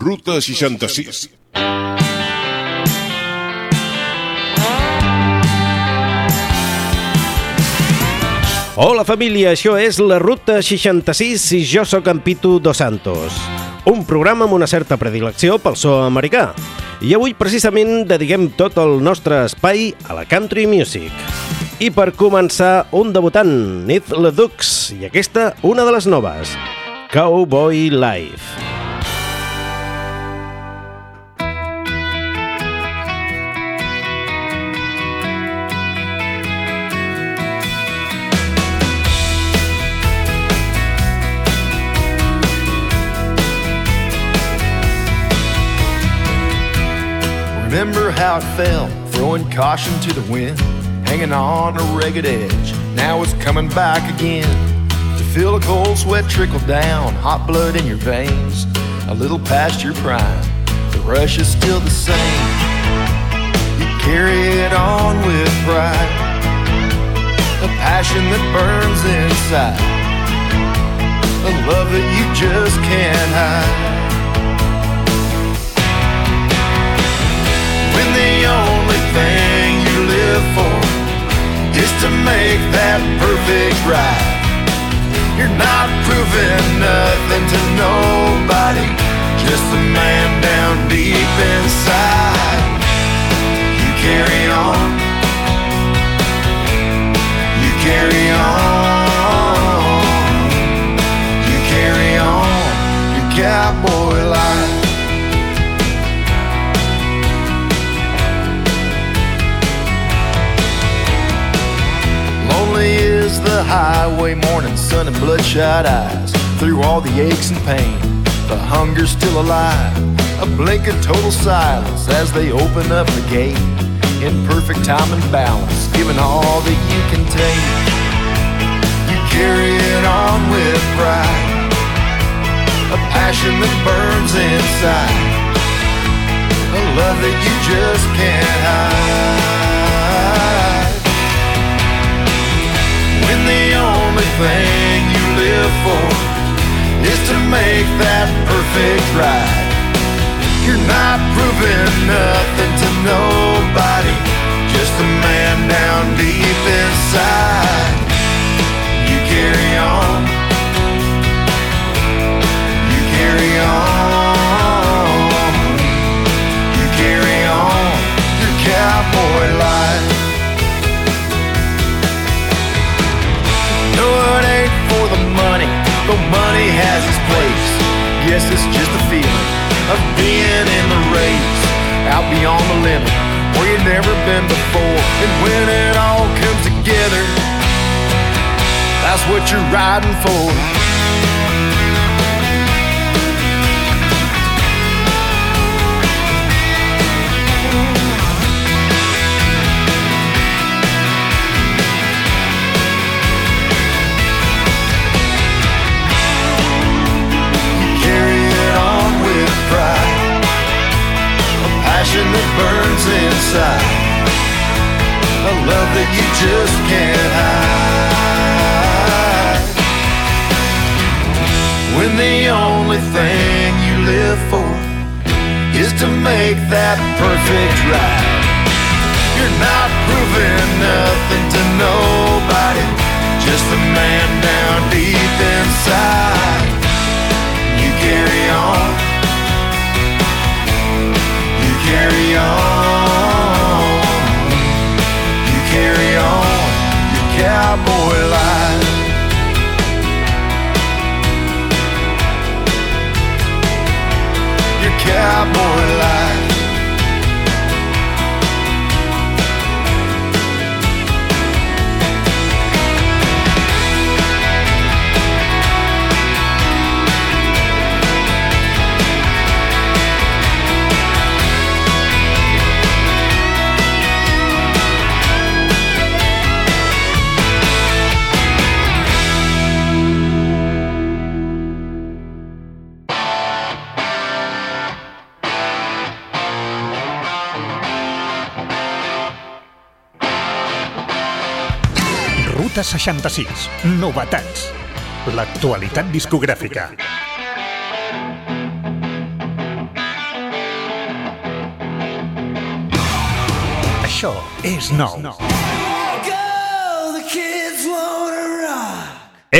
Ruta 66. Hola família, això és la Ruta 66 i jo sóc en Pitu Dos Santos. Un programa amb una certa predilecció pel so americà. I avui precisament dediquem tot el nostre espai a la country music. I per començar, un debutant, Nith Ledux, i aquesta una de les noves, Cowboy Life. Remember how it felt, throwing caution to the wind, hanging on a ragged edge. Now it's coming back again. To feel a cold sweat trickle down, hot blood in your veins, a little past your prime. The rush is still the same. You carry it on with pride, a passion that burns inside, a love that you just can't hide. When the only thing you live for is to make that perfect right. You're not proving nothing to nobody, just a man down deep inside. You carry on, you carry on, you carry on your cowboy highway, morning sun and bloodshot eyes. Through all the aches and pain, the hunger's still alive. A blink of total silence as they open up the gate. In perfect time and balance, giving all that you can take. You carry it on with pride, a passion that burns inside, a love that you just can't hide. When the only thing you live for is to make that perfect right. You're not proving nothing to nobody, just a man down deep inside. You carry on, you carry on, you carry on your cowboy life. Money has its place. Guess it's just a feeling of being in the race, out beyond the limit, where you've never been before. And when it all comes together, that's what you're riding for. Burns inside. A love that you just can't hide. When the only thing you live for is to make that perfect right. You're not proving nothing to nobody, just a man down deep inside. You carry on. Carry on. You carry on your cowboy life. Your cowboy 366. Novetats. L'actualitat discogràfica. Això és nou. Això és nou.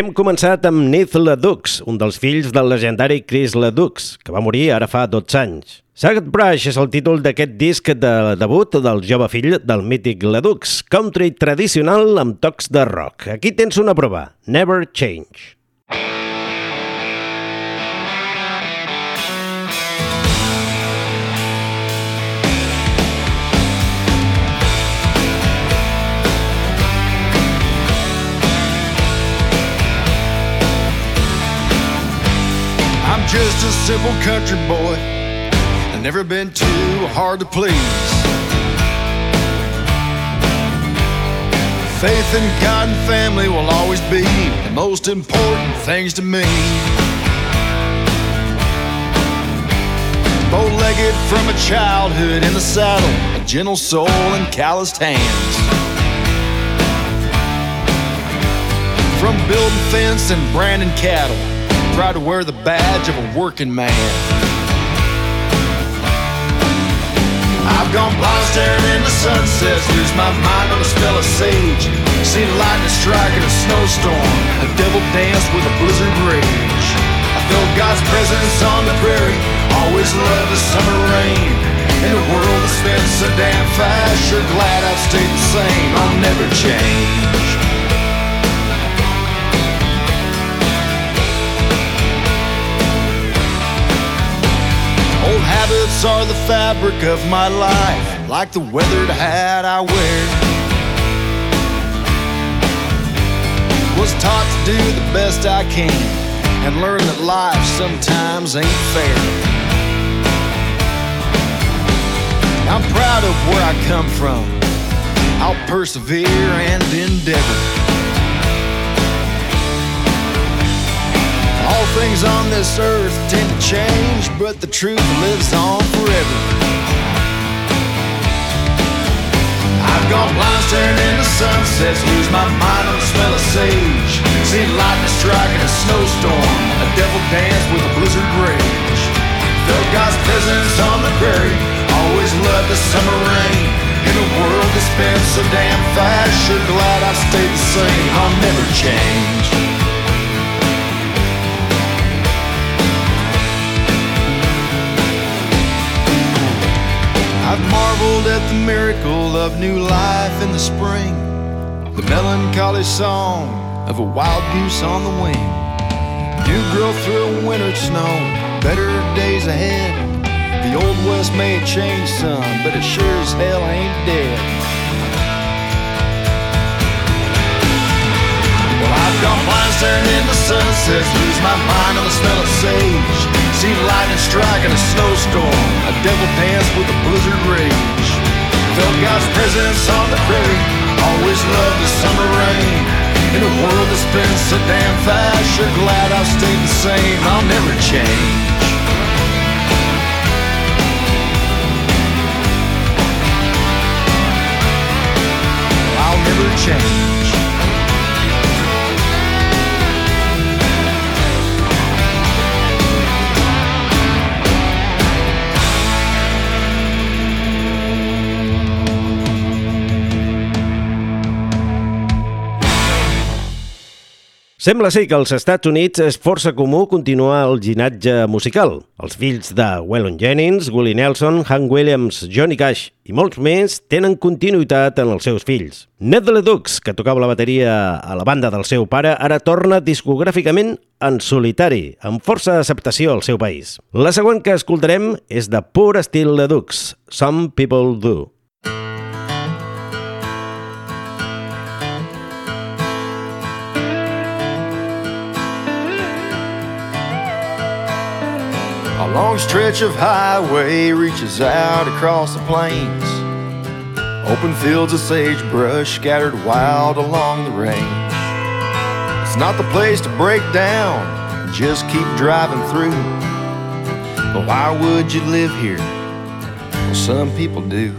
Hem començat amb Neith Ledux, un dels fills del legendari Chris Ledux, que va morir ara fa 12 anys. Sagat Brush és el títol d'aquest disc de debut del jove fill del mític Ledux, country tradicional amb tocs de rock. Aquí tens una prova, Never Change. Just a simple country boy I've never been too hard to please. Faith in God and family will always be the most important things to me. Bow legged from a childhood in the saddle, a gentle soul and calloused hands. From building fence and branding cattle proud to wear the badge of a working man. I've gone blind staring into sunsets, lose my mind on the smell of sage. Seen lightning strike in a snowstorm, a devil dance with a blizzard rage. I felt God's presence on the prairie, always loved the summer rain. In a world that spins so damn fast, sure glad I've stayed the same. I'll never change. Habits are the fabric of my life, like the weathered hat I wear. Was taught to do the best I can and learn that life sometimes ain't fair. I'm proud of where I come from. I'll persevere and endeavor. Things on this earth tend to change, but the truth lives on forever. I've gone blind staring into sunsets, lose my mind on the smell of sage. Seen lightning strike in a snowstorm, a devil dance with a blizzard rage. Felt God's presence on the prairie, always loved the summer rain. In a world that's been so damn fast, sure glad I stayed the same. I'll never change. Marveled at the miracle of new life in the spring, the melancholy song of a wild goose on the wing. New growth through winter snow, better days ahead. The old west may have changed some, but it sure as hell ain't dead. Well, I've gone blind staring into sunsets, lose my mind on the smell of sage. See lightning strike in a snowstorm, a devil dance with a blizzard rage. Felt God's presence on the prairie, always loved the summer rain. In a world that's been so damn fast, sure glad I've stayed the same. I'll never change. I'll never change. Sembla ser que als Estats Units és força comú continuar el ginatge musical. Els fills de Waylon Jennings, Willie Nelson, Hank Williams, Johnny Cash i molts més tenen continuïtat en els seus fills. Ned Ledux, que tocava la bateria a la banda del seu pare, ara torna discogràficament en solitari, amb força acceptació al seu país. La següent que escoltarem és de pur estil Ledux, Some People Do. Long stretch of highway reaches out across the plains. Open fields of sagebrush scattered wild along the range. It's not the place to break down, just keep driving through. But why would you live here? Well, some people do.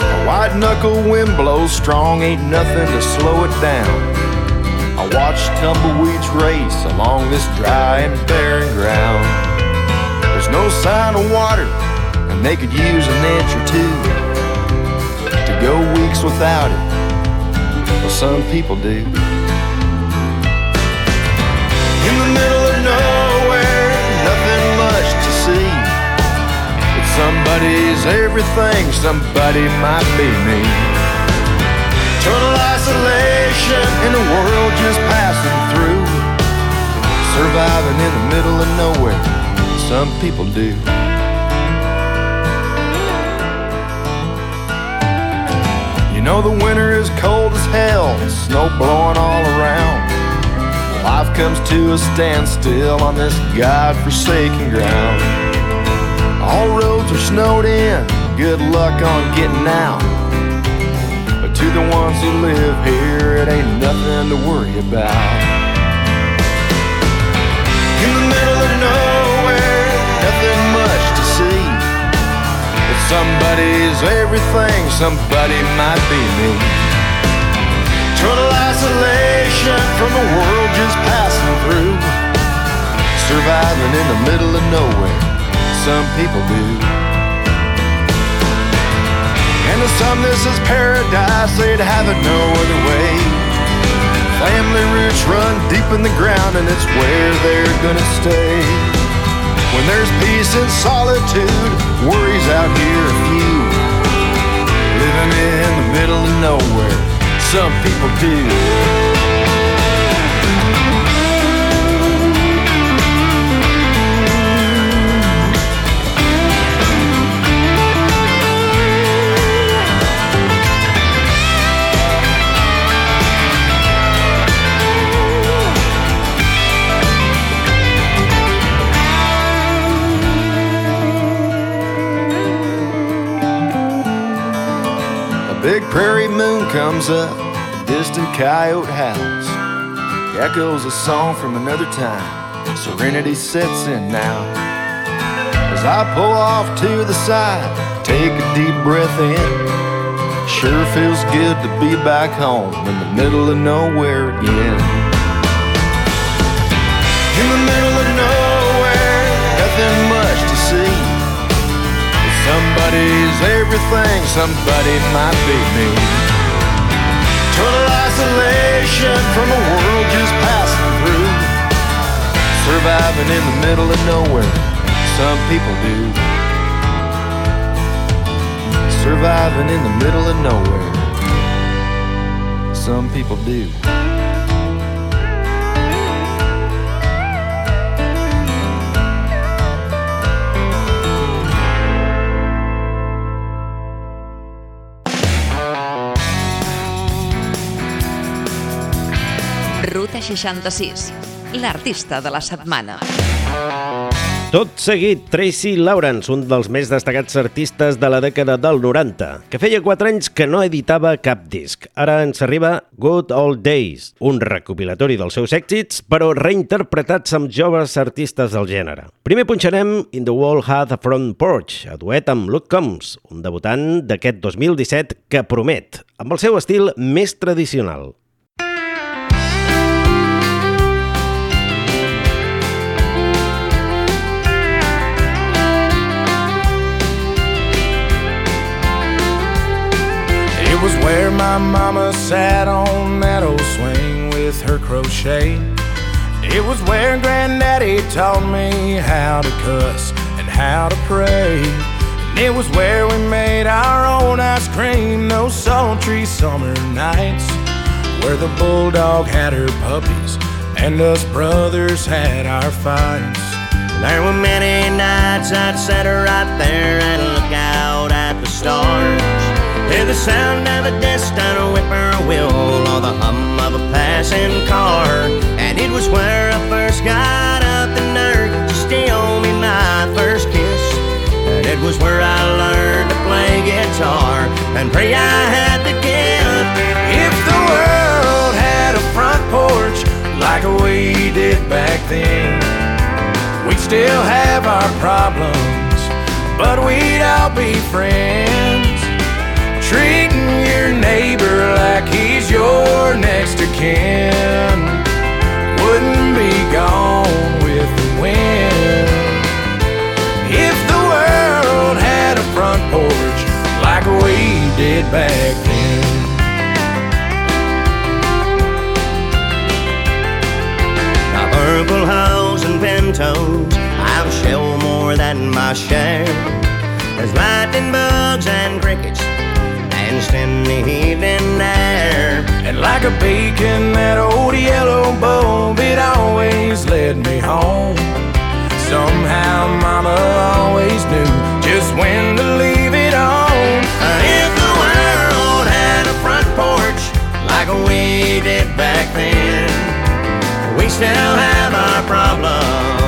A white knuckle wind blows strong, ain't nothing to slow it down. I watch tumbleweeds race along this dry and barren ground. There's no sign of water, and they could use an inch or two to go weeks without it. Well, some people do. In the middle of nowhere, nothing much to see. But somebody's everything, somebody might be me. Total isolation in the world just passing through. Surviving in the middle of nowhere, some people do. You know the winter is cold as hell, snow blowing all around. Life comes to a standstill on this god-forsaken ground. All roads are snowed in, good luck on getting out. To the ones who live here, it ain't nothing to worry about. In the middle of nowhere, nothing much to see. But somebody's everything, somebody might be me. Total isolation from the world just passing through. Surviving in the middle of nowhere, some people do. Some, this is paradise, they'd have it no other way. Family roots run deep in the ground, and it's where they're gonna stay. When there's peace and solitude, worries out here are few. Living in the middle of nowhere, some people do. Big prairie moon comes up, distant coyote howls. Echoes a song from another time. Serenity sets in now. As I pull off to the side, take a deep breath in. Sure feels good to be back home in the middle of nowhere again. Somebody's everything, somebody might be me. Total isolation from the world just passing through. Surviving in the middle of nowhere, some people do. Surviving in the middle of nowhere, some people do. Ruta 66, l'artista de la setmana. Tot seguit, Tracy Lawrence, un dels més destacats artistes de la dècada del 90, que feia 4 anys que no editava cap disc. Ara ens arriba Good Old Days, un recopilatori dels seus èxits, però reinterpretats amb joves artistes del gènere. Primer punxarem In the World Had a Front Porch, a duet amb Luke Combs, un debutant d'aquest 2017 que promet, amb el seu estil més tradicional. Was where my mama sat on that old swing with her crochet. It was where granddaddy taught me how to cuss and how to pray. And it was where we made our own ice cream those sultry summer nights. Where the bulldog had her puppies and us brothers had our fights. There were many nights I'd sit right there and look out at the stars. The sound of a distant whippoorwill or the hum of a passing car. And it was where I first got up the nerve to steal me my first kiss. And it was where I learned to play guitar and pray I had the gift. If the world had a front porch like we did back then, we'd still have our problems, but we'd all be friends treating your neighbor like he's your next of kin wouldn't be gone with the wind. If the world had a front porch like we did back then. Now, purple house and pentos, I'll shell more than my share. There's lightning bugs and crickets in the evening air. And like a beacon, that old yellow bulb, it always led me home. Somehow Mama always knew just when to leave it on. If the world had a front porch like we did back then, we still have our problems,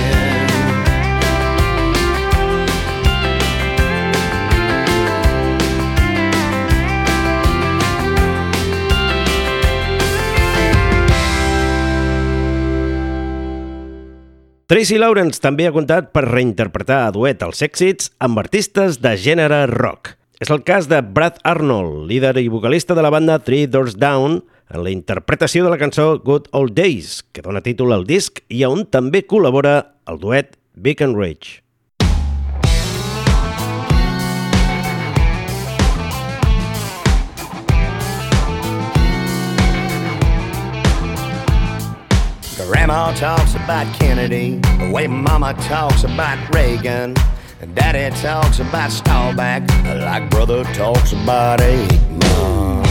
Tracy Lawrence també ha comptat per reinterpretar a duet els èxits amb artistes de gènere rock. És el cas de Brad Arnold, líder i vocalista de la banda Three Doors Down, en la interpretació de la cançó Good Old Days, que dona títol al disc i on també col·labora el duet Big and Rage. Grandma talks about Kennedy, the way Mama talks about Reagan, Daddy talks about Staubach, like Brother talks about Aikman.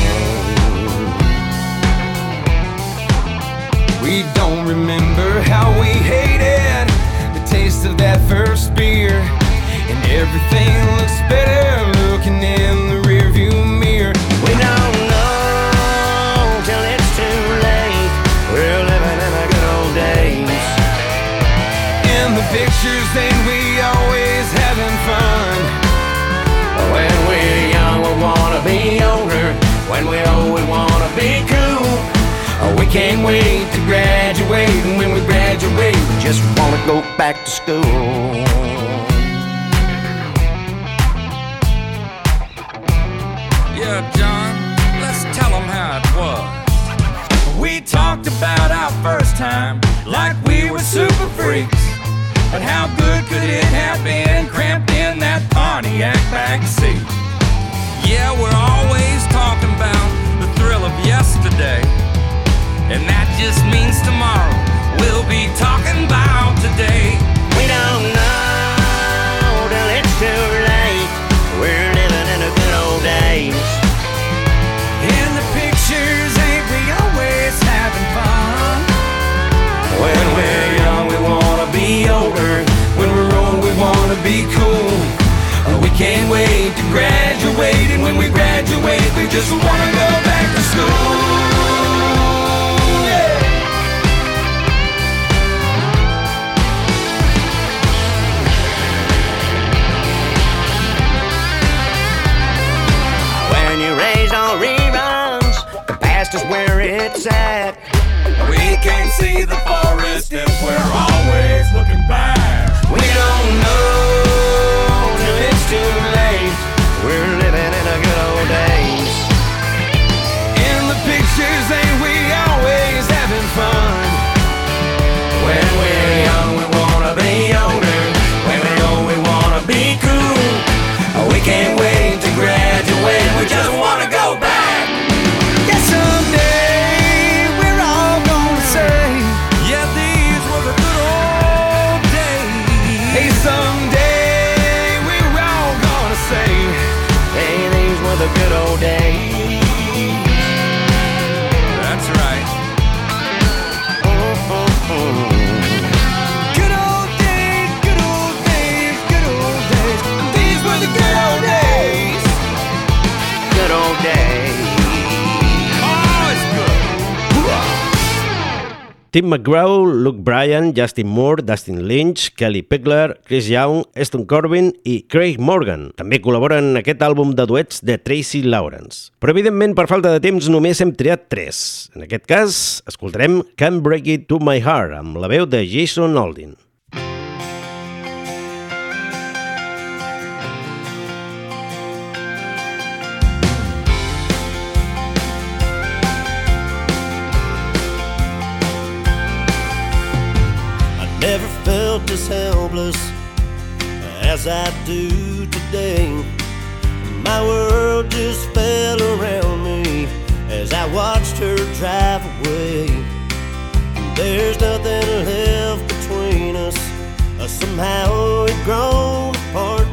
We don't remember how we hated the taste of that first beer. And everything looks better looking in the rearview mirror. We don't wait to graduate, and when we graduate, we just wanna go back to school. Yeah, John, let's tell them how it was. We talked about our first time like we were super freaks. But how good could it have been cramped in that Pontiac backseat? Yeah, we're always talking about the thrill of yesterday. And that just means tomorrow we'll be talking about today. We don't know till it's too late. We're living in the good old days. In the pictures, ain't we always having fun? When we're young, we wanna be older. When we're old, we wanna be cool. We can't wait to graduate, and when we graduate, we just wanna go back past is where it's at. We can't see the forest if we're always looking back. We don't know till it's too late. We're living in the good old days. In the pictures, ain't we always having fun? Good old days. Tim McGraw, Luke Bryan, Justin Moore, Dustin Lynch, Kelly Pegler, Chris Young, Eston Corbin i Craig Morgan. També col·laboren en aquest àlbum de duets de Tracy Lawrence. Però evidentment, per falta de temps, només hem triat tres. En aquest cas, escoltarem Can't Break It To My Heart, amb la veu de Jason Aldean. As as I do today. My world just fell around me as I watched her drive away. There's nothing left between us. Uh, somehow we've grown apart.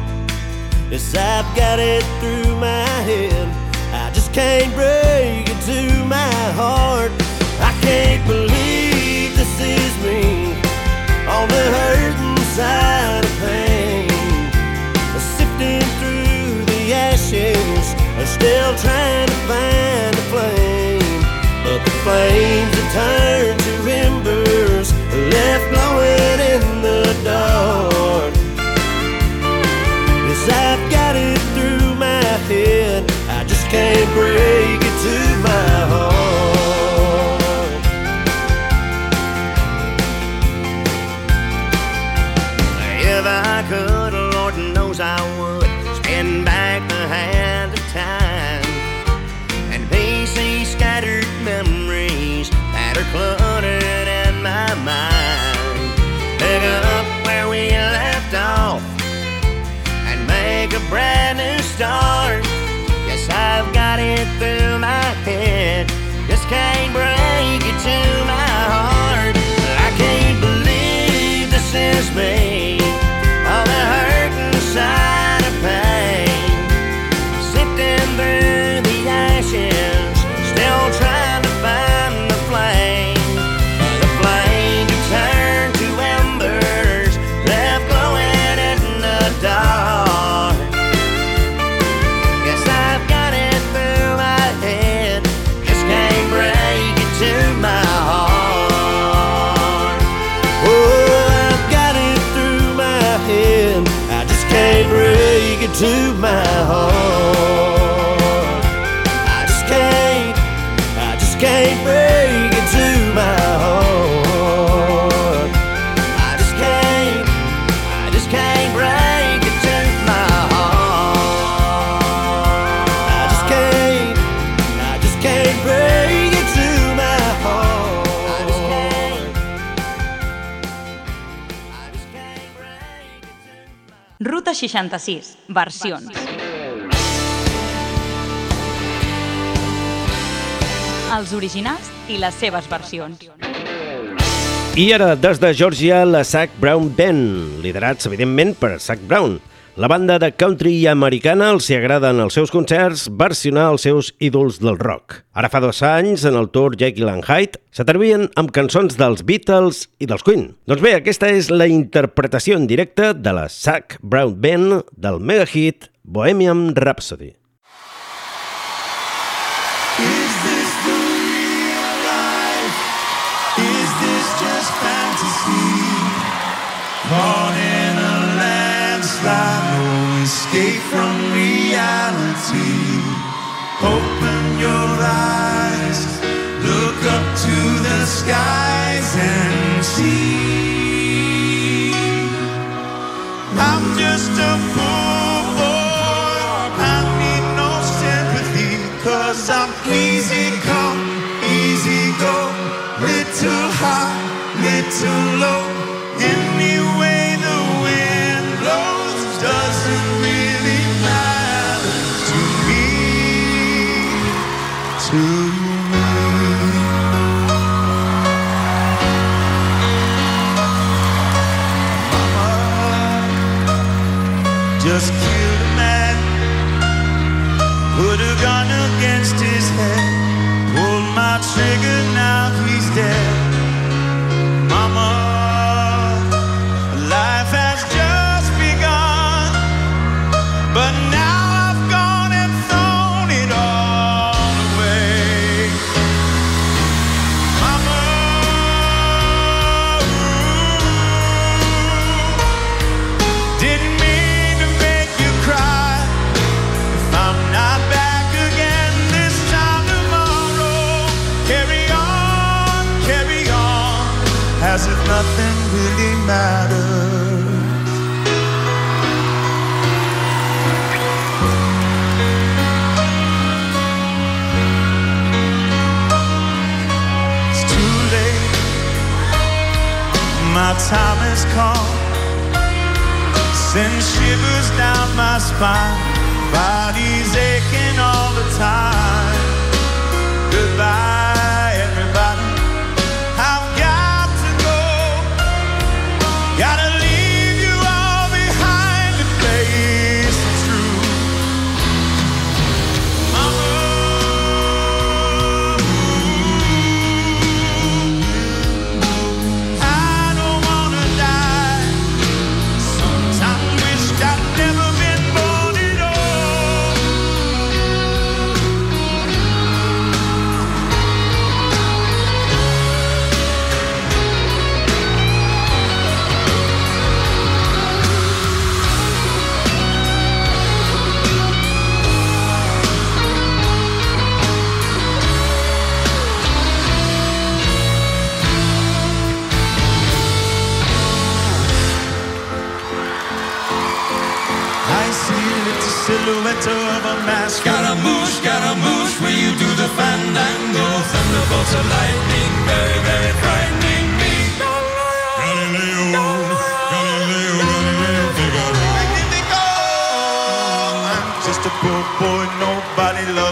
Yes, I've got it through my head. I just can't break it to my heart. I can't believe this is me on the hurting side of pain. Sifting through the ashes, still trying to find a flame. But the flames have turned to embers, left glowing in the dark. Yes, I've got it through my head, I just can't break 66, versions. Els originals i les seves versions. I ara, des de Georgia, la Zach Brown Band, liderats, evidentment, per Zach Brown. La banda de country americana els hi agrada en els seus concerts versionar els seus ídols del rock. Ara fa dos anys, en el tour Jekyll and Hyde, s'atrevien amb cançons dels Beatles i dels Queen. Doncs bé, aquesta és la interpretació en directe de la Zach Brown Band del mega hit Bohemian Rhapsody. Your eyes, look up to the skies and see. I'm just a poor boy. I need no sympathy. Cause I'm easy come, easy go. Little high, little low.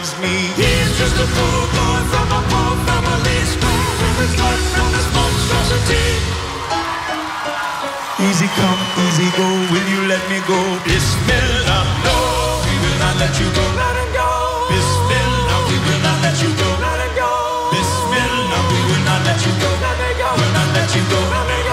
Loves me. He's just a poor boy from a poor family, from his life from this monstrosity. Easy come, easy go, will you let me go? Bismillah, no, we will not let you go. Let him go. Bismillah, we will not let you go. Let him go. Bismillah, we will not let you go. Let me go. We'll not let you go. Let me go.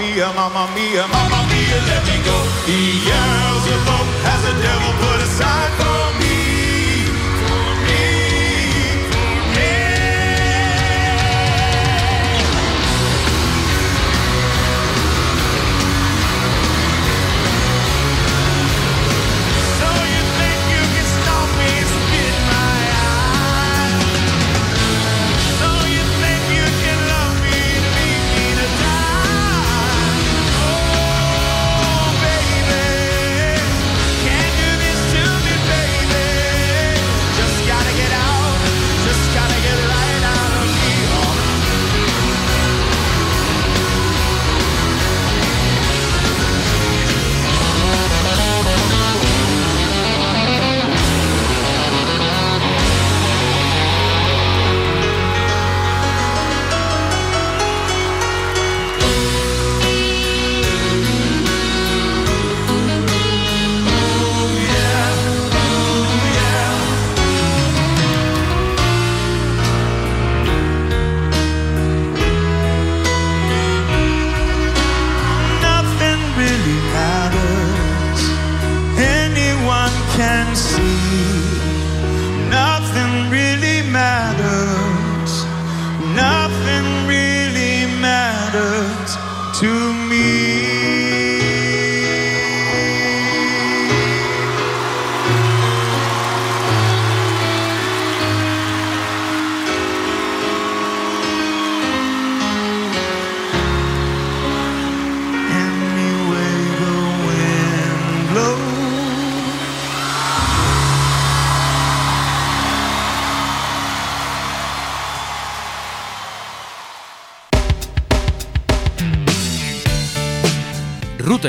Mia, mamma mia, mamma mia, let me go. Beelzebub has a devil put aside for me.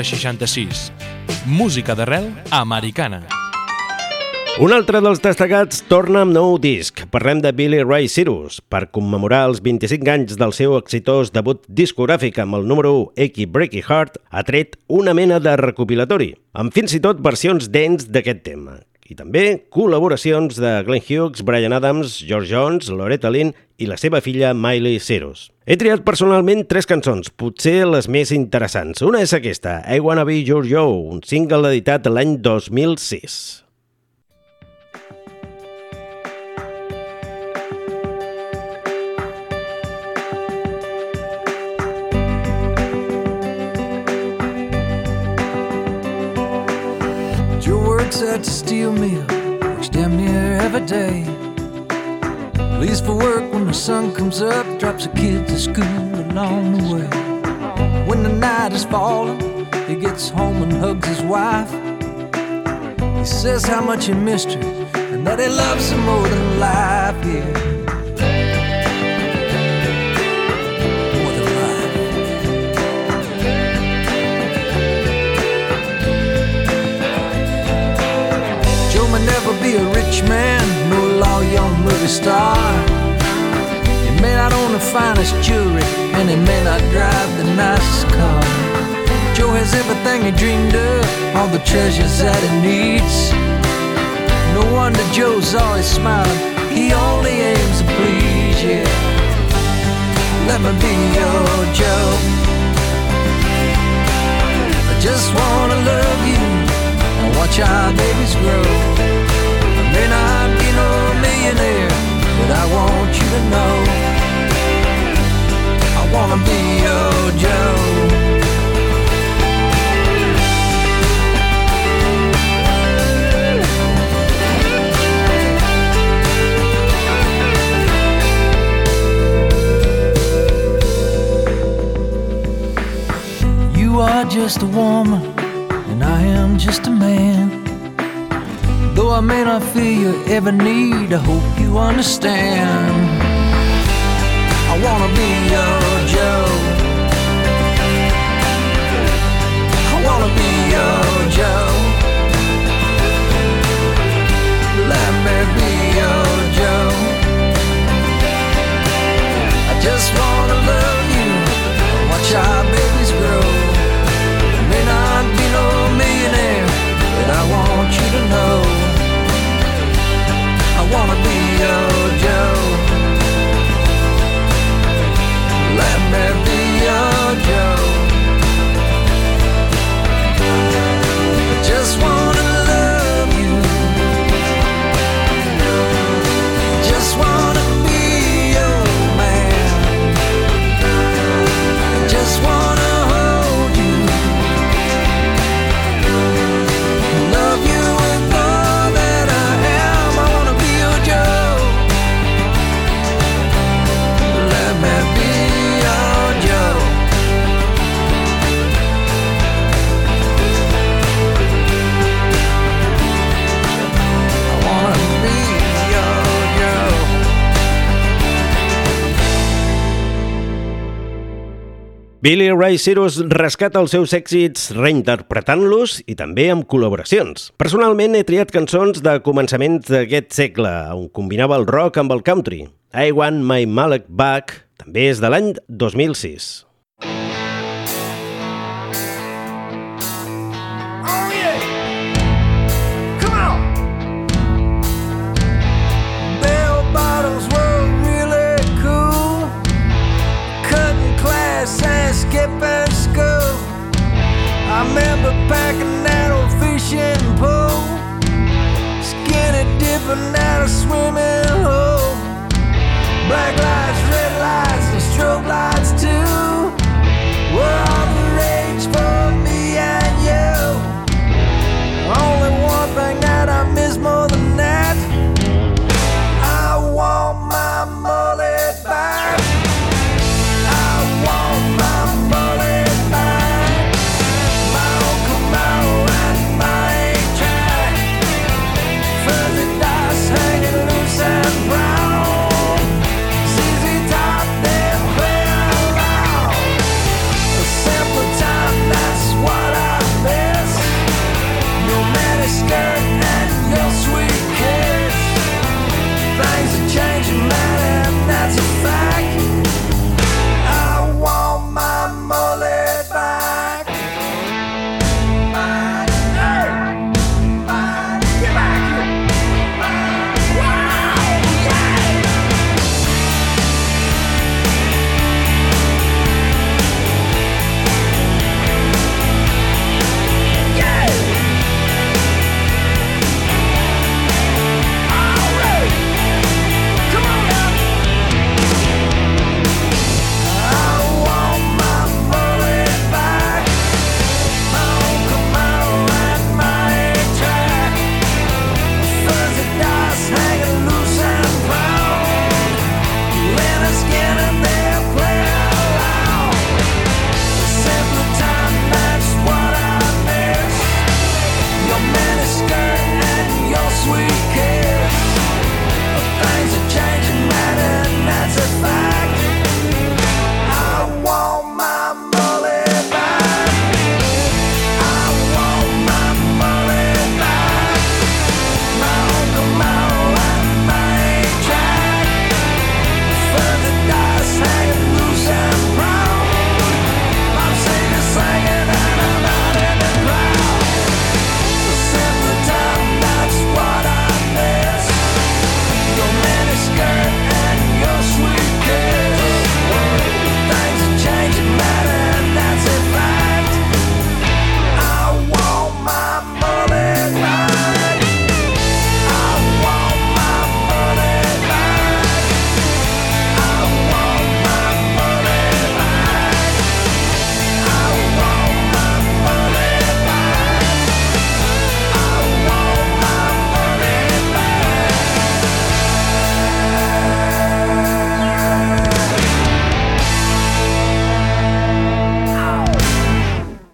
1966. Música d'arrel americana. Un altre dels destacats torna amb nou disc. Parlem de Billy Ray Cyrus. Per commemorar els 25 anys del seu exitós debut discogràfic amb el número 1 Achy Breaky Heart, ha tret una mena de recopilatori, amb fins i tot versions dents d'aquest tema. I també col·laboracions de Glenn Hughes, Brian Adams, George Jones, Loretta Lynn i la seva filla Miley Cyrus. He triat personalment tres cançons, potser les més interessants. Una és aquesta, I Wanna Be Your Joe, un single editat l'any 2006. Works at the steel mill, works damn near every day. Leaves for work when the sun comes up, drops the kids to school along the way. When the night is falling, he gets home and hugs his wife. He says how much he missed her and that he loves her more than life, yeah. Be a rich man, no law young movie star. He may not own the finest jewelry, and he may not drive the nicest car. Joe has everything he dreamed of, all the treasures that he needs. No wonder Joe's always smiling, he only aims to please, yeah. Let me be your Joe. I just wanna love you and watch our babies grow. May not be no millionaire, but I want you to know I wanna be your Joe. You are just a woman, and I am just a man. I may not feel your every need, I hope you understand. I wanna be your Joe. I wanna be your Joe. Let me be your Joe. I just wanna love you, watch our Billy Ray Cyrus rescata els seus èxits reinterpretant-los i també amb col·laboracions. Personalment he triat cançons de començaments d'aquest segle, on combinava el rock amb el country. I Want My Malek Back també és de l'any 2006. I remember packing that old fishing pole. Skinny dipping at a swimming hole. Black lights, red lights, and strobe lights too. Were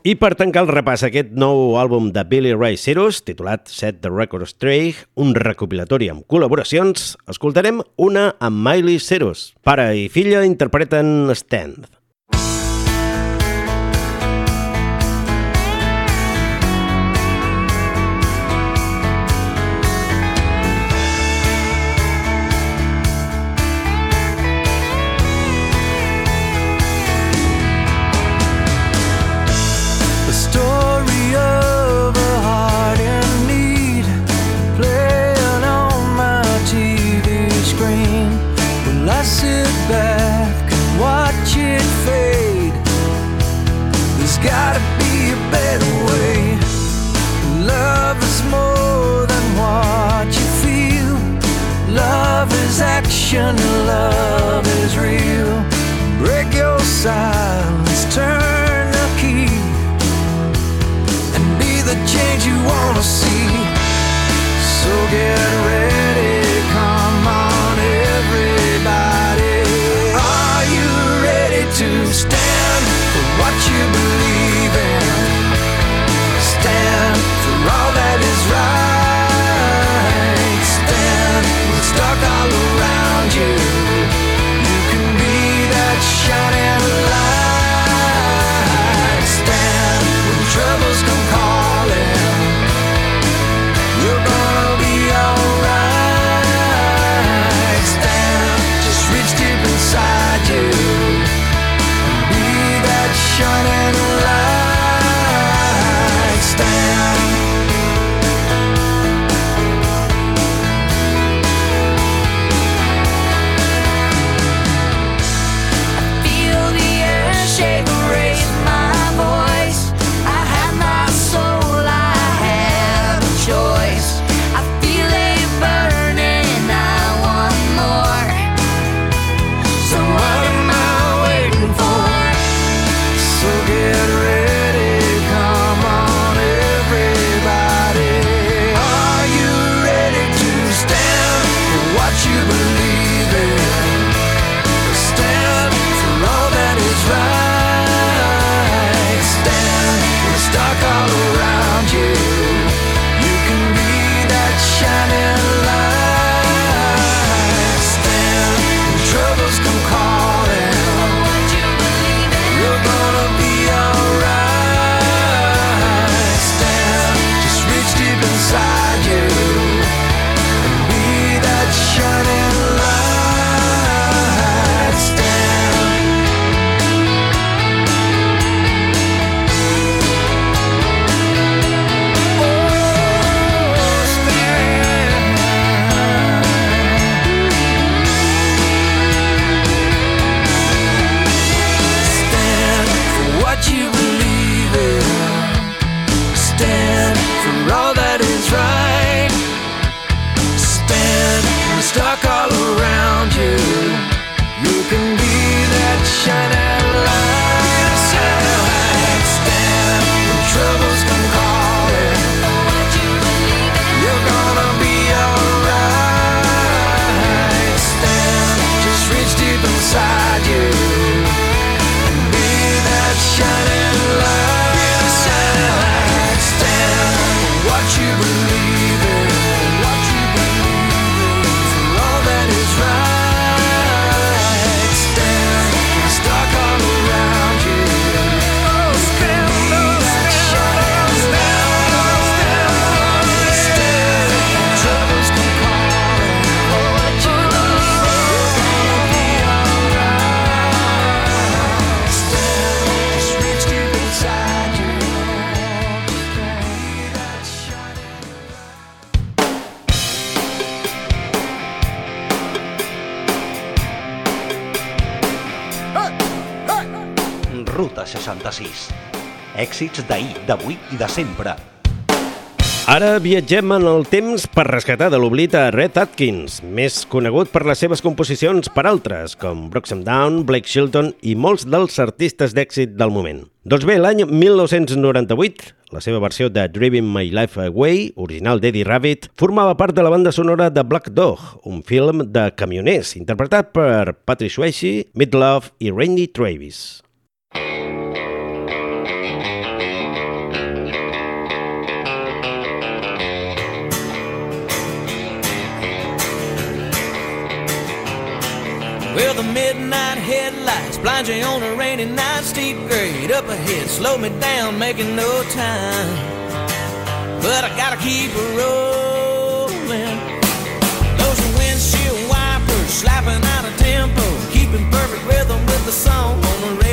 I per tancar el repàs aquest nou àlbum de Billy Ray Cyrus, titulat Set the Record Straight, un recopilatori amb col·laboracions, escoltarem una amb Miley Cyrus. Pare i filla interpreten Stand. Love is action, love is real. Break your silence, turn the key, and be the change you wanna see. So get ready. Ruta 66. Èxits d'ahir, d'avui i de sempre. Ara viatgem en el temps per rescatar de l'oblit a Red Atkins, més conegut per les seves composicions per altres, com Broxham Down, Blake Shelton i molts dels artistes d'èxit del moment. Doncs bé, l'any 1998, la seva versió de Driving My Life Away, original d'Eddie Rabbit, formava part de la banda sonora de Black Dog, un film de camioners interpretat per Patrick Swayze, Midlove i Randy Travis. Well, the midnight headlights blind you on a rainy night, steep grade up ahead, slow me down, making no time. But I gotta keep rolling. Those windshield wipers slapping out of tempo, keeping perfect rhythm with the song on the radio.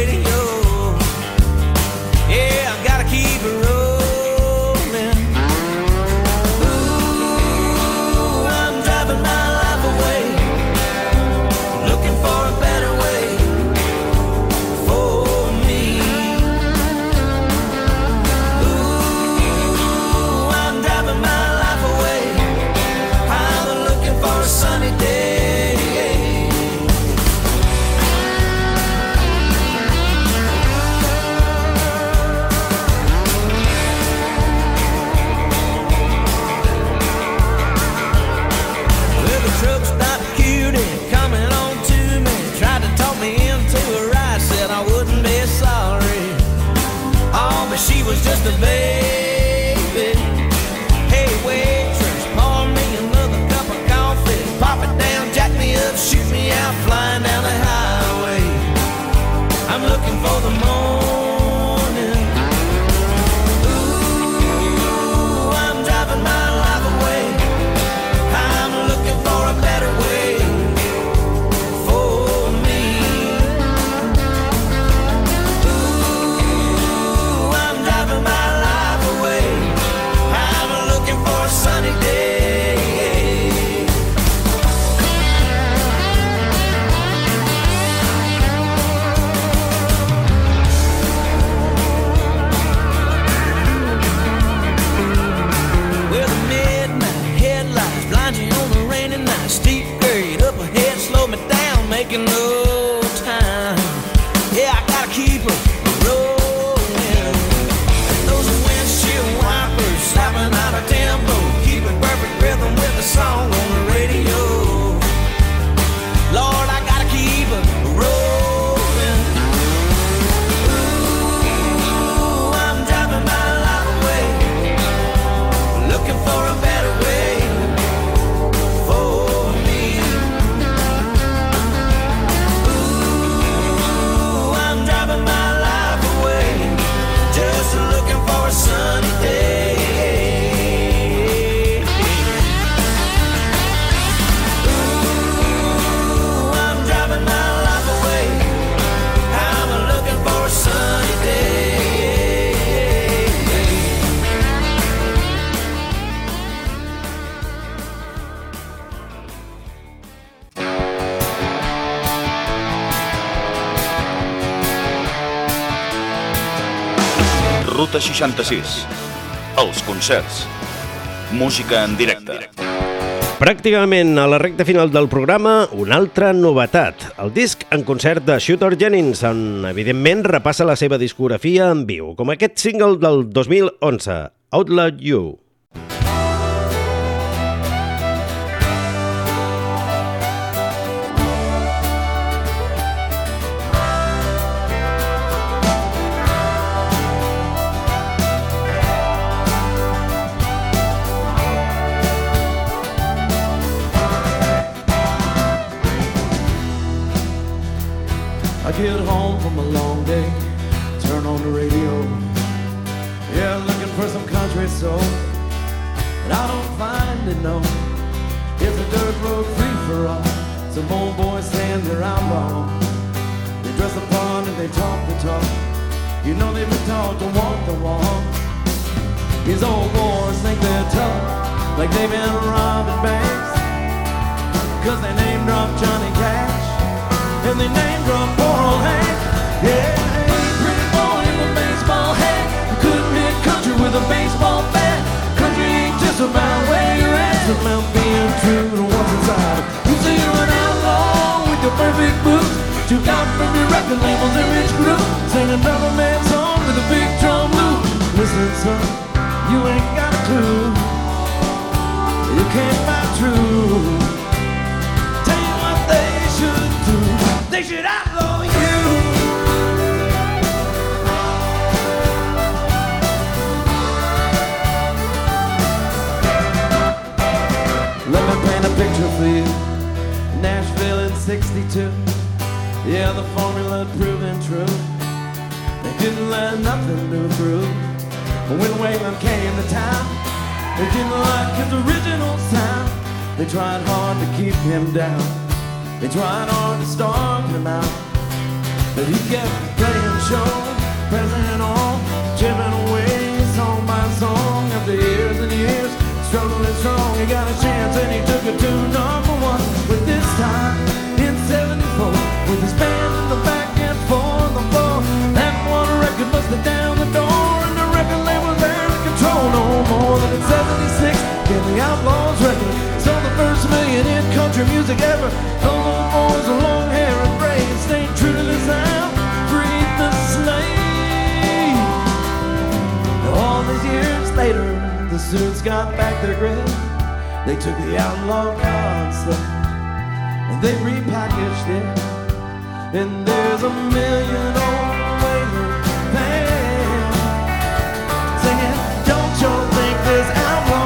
Ruta 66. Els concerts. Música en directe. Pràcticament a la recta final del programa, una altra novetat. El disc en concert de Shooter Jennings, on evidentment repassa la seva discografia en viu, com aquest single del 2011, Outlaw You. I get home from a long day, turn on the radio. Yeah, looking for some country soul, but I don't find it, no. It's a dirt road free for all. Some old boys saying they're outlaw. They dress part and they talk the talk. You know they've been taught to walk the walk. These old boys think they're tough, like they've been robbing banks. Cause they name drop Johnny Cash and they name drop poor old Hank. Yeah, pretty boy in a baseball hat. You couldn't hit country with a baseball bat. Country ain't just about where you're at. It's about being true to what's inside. You say you're an outlaw with your perfect boots. You got from your record labels and rich group. Sing another man's song with a big drum loop. Listen, son, you ain't got a clue. Came to town, they didn't like his original sound. They tried hard to keep him down. They tried hard to starve him out. But he kept playing shows, pressing on, chipping away song by song. After years and years, struggling strong, he got a chance and he took it to number one. But this time, in 74, with his band in the back and four on the floor, that one record down the door, more than in 76. Get the Outlaws record, sold the first million in country music ever. Old boys with long hair and braids stayed true to the sound, freed the slave. All these years later, the suits got back their grip. They took the outlaw concept and they repackaged it. And there's a million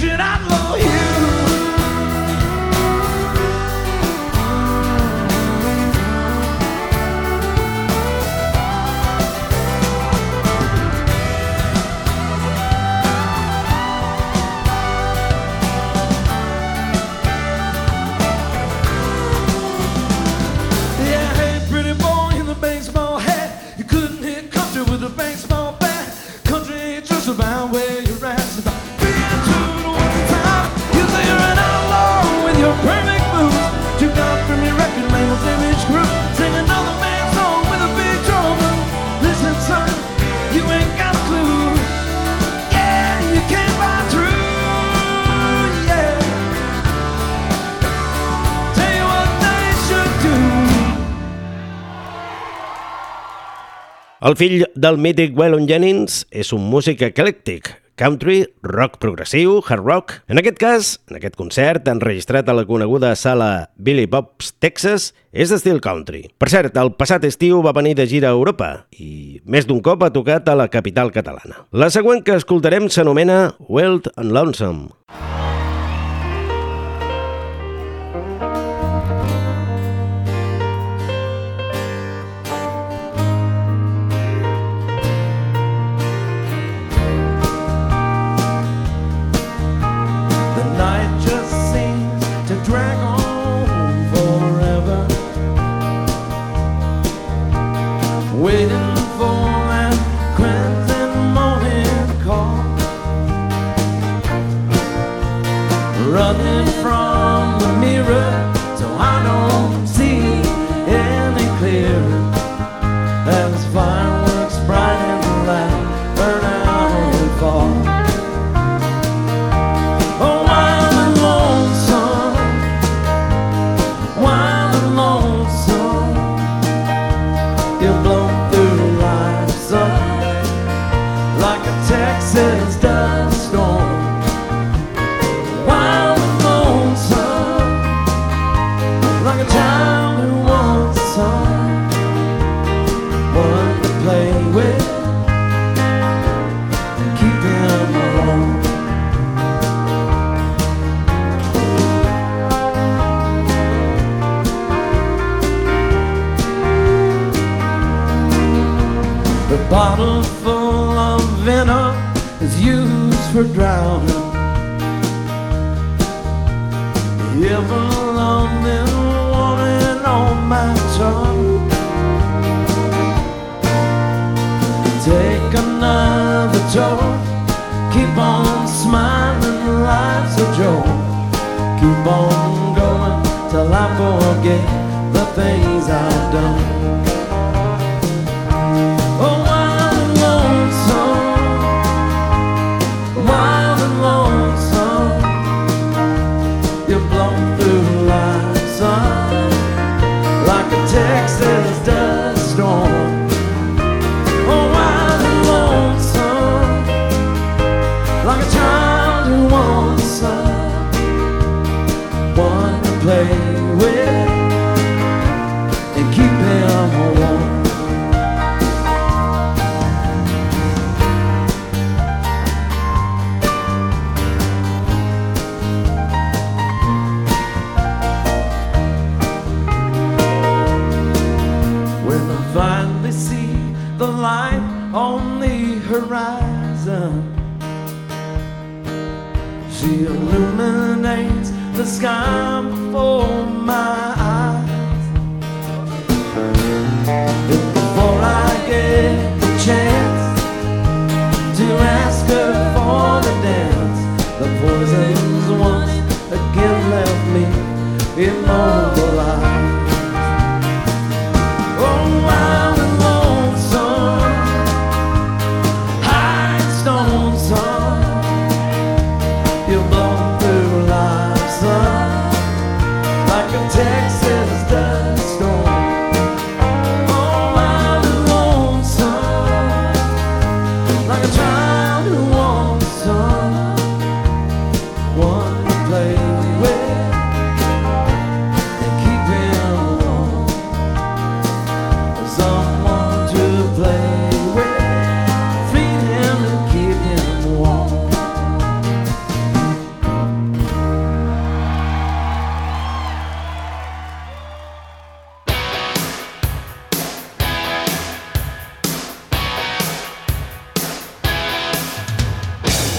They should El fill del mític Waylon Jennings és un músic eclèctic, country, rock progressiu, hard rock. En aquest cas, en aquest concert, enregistrat a la coneguda sala Billy Bob's Texas, és d'estil country. Per cert, el passat estiu va venir de gira a Europa i més d'un cop ha tocat a la capital catalana. La següent que escoltarem s'anomena Wild and Lonesome.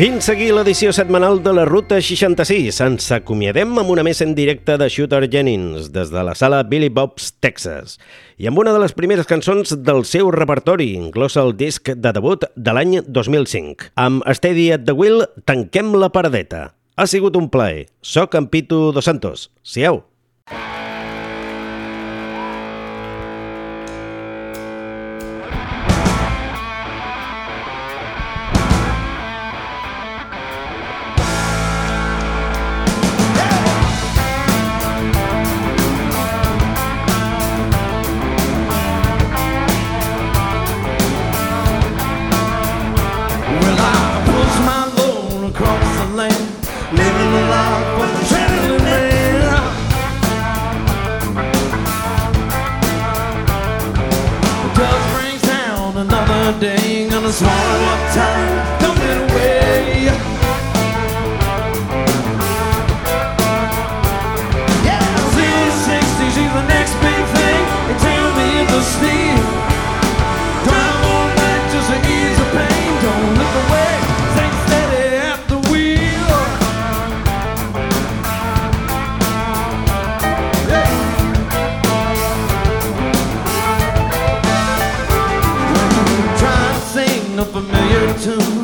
Fins aquí l'edició setmanal de la Ruta 66. Ens acomiadem amb una mesa en directe de Shooter Jennings des de la sala Billy Bob's, Texas, i amb una de les primeres cançons del seu repertori, inclosa el disc de debut de l'any 2005. Amb Steady at the Wheel tanquem la paradeta. Ha sigut un plaer. Soc en Pitu Dos Santos. Siau! no familiar tune.